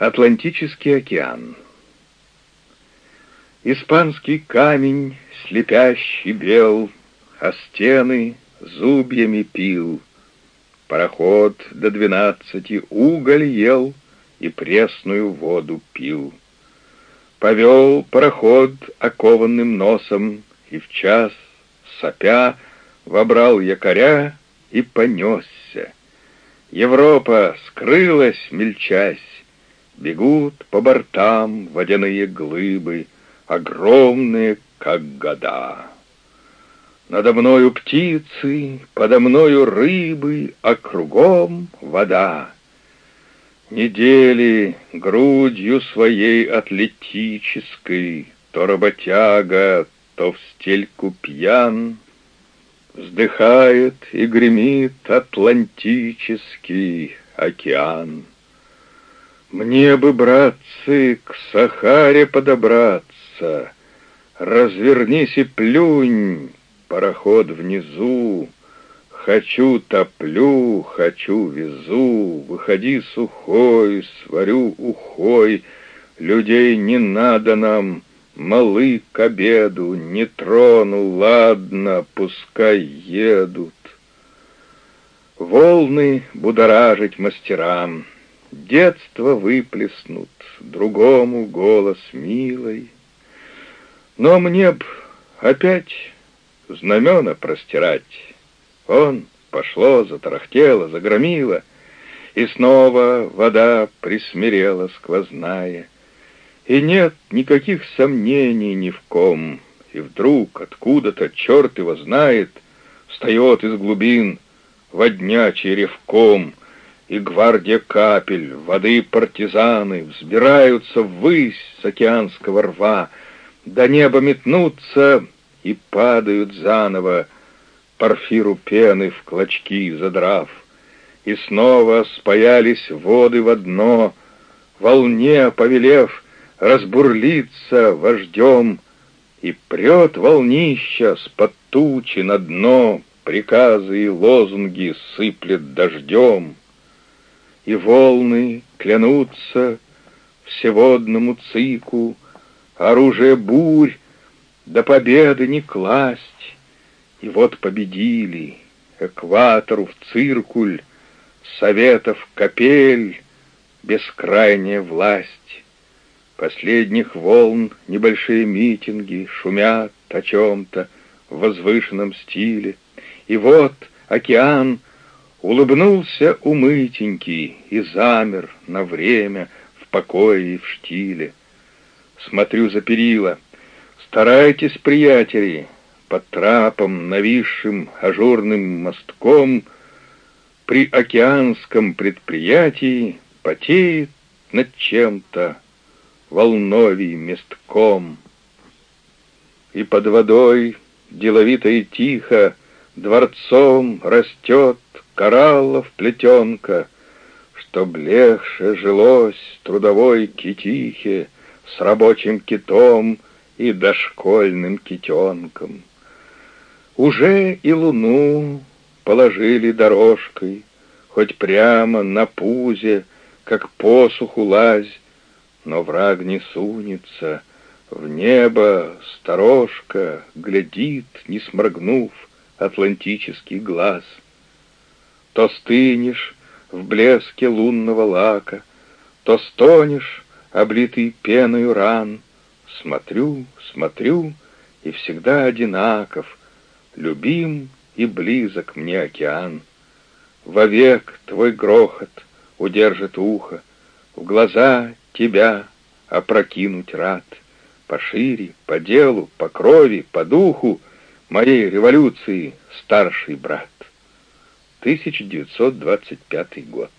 Атлантический океан. Испанский камень, слепящий бел, А стены зубьями пил. Пароход до двенадцати уголь ел И пресную воду пил. Повел пароход окованным носом, И в час, сопя, вобрал якоря И понесся. Европа скрылась, мельчась, Бегут по бортам водяные глыбы, Огромные, как года. Надо мною птицы, подо мною рыбы, А кругом вода. Недели грудью своей атлетической То работяга, то в стельку пьян, Вздыхает и гремит Атлантический океан. Мне бы, братцы, к Сахаре подобраться, Развернись и плюнь, пароход внизу, Хочу топлю, хочу везу, Выходи сухой, сварю ухой, Людей не надо нам, малы к обеду, Не трону, ладно, пускай едут. Волны будоражить мастерам — Детство выплеснут, другому голос милый. Но мне б опять знамена простирать. Он пошло, затарахтело, загромило, И снова вода присмирела сквозная. И нет никаких сомнений ни в ком, И вдруг откуда-то, черт его знает, Встает из глубин воднячий ревком — и гвардия капель, воды партизаны взбираются ввысь с океанского рва, до неба метнутся и падают заново, порфиру пены в клочки задрав. И снова спаялись воды в одно, волне повелев разбурлиться вождем, и прет волнища с-под тучи на дно, приказы и лозунги сыплет дождем и волны клянутся всеводному цику, оружие бурь до победы не класть. И вот победили экватору в циркуль, советов капель, бескрайняя власть. Последних волн небольшие митинги шумят о чем-то в возвышенном стиле. И вот океан — Улыбнулся умытенький и замер на время в покое и в штиле. Смотрю за перила. Старайтесь, приятели, под трапом, нависшим ажурным мостком, при океанском предприятии потеет над чем-то волновий местком. И под водой деловито и тихо дворцом растет кораллов плетенка, Чтоб легче жилось трудовой китихе С рабочим китом и дошкольным китенком. Уже и луну положили дорожкой, Хоть прямо на пузе, как посуху лазь, Но враг не сунется, в небо сторожка Глядит, не сморгнув, атлантический глаз — то стынешь в блеске лунного лака, То стонешь, облитый пеною ран. Смотрю, смотрю, и всегда одинаков, Любим и близок мне океан. Вовек твой грохот удержит ухо, В глаза тебя опрокинуть рад. Пошире, по делу, по крови, по духу Моей революции старший брат. 1925 год.